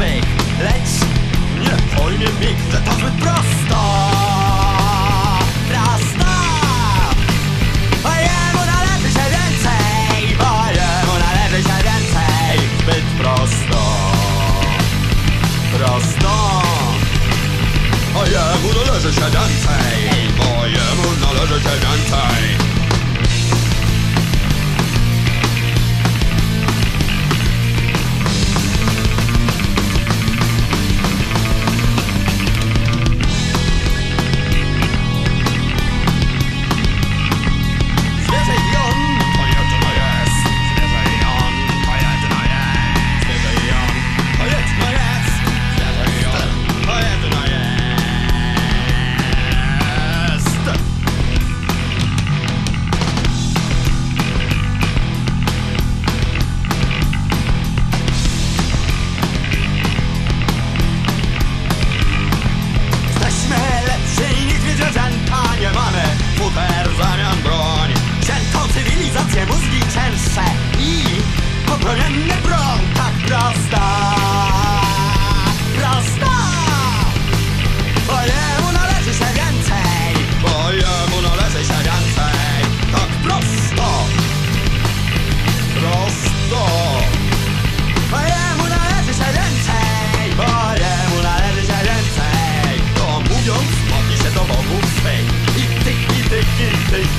swych Lecz nie pojmie nikt, że to zbyt prosto Prosto A jemu należy się więcej A jemu należy się więcej Zbyt prosto Prosto A jemu należy się więcej Bo jemu należy się więcej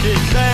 Did